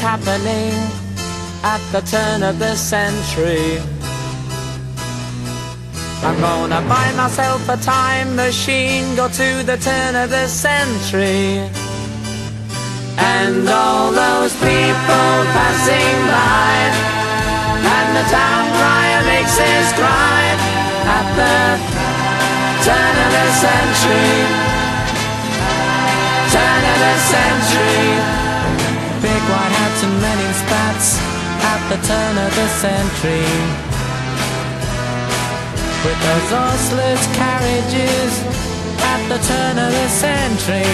Everything's happening at the turn of the century. I'm gonna buy myself a time machine, go to the turn of the century. And all those people passing by, and the town crier makes his cry at the turn of the century. Turn of the century. The turn of the century with those horseless carriages at the turn of the century.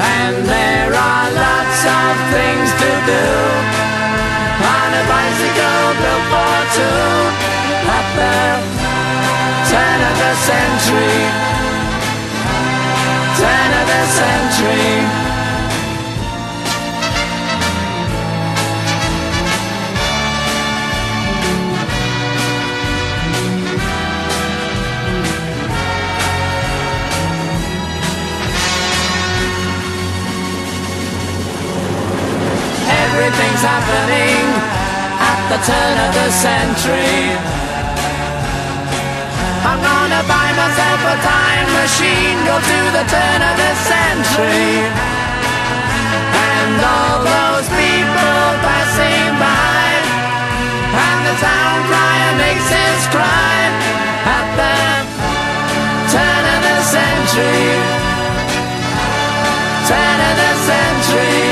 And there are lots of things to do happening at the turn of the century. I'm gonna buy myself a time machine, go to the turn of the century. And all those people passing by, and the town crier makes his cry at the turn of the century. Turn of the century.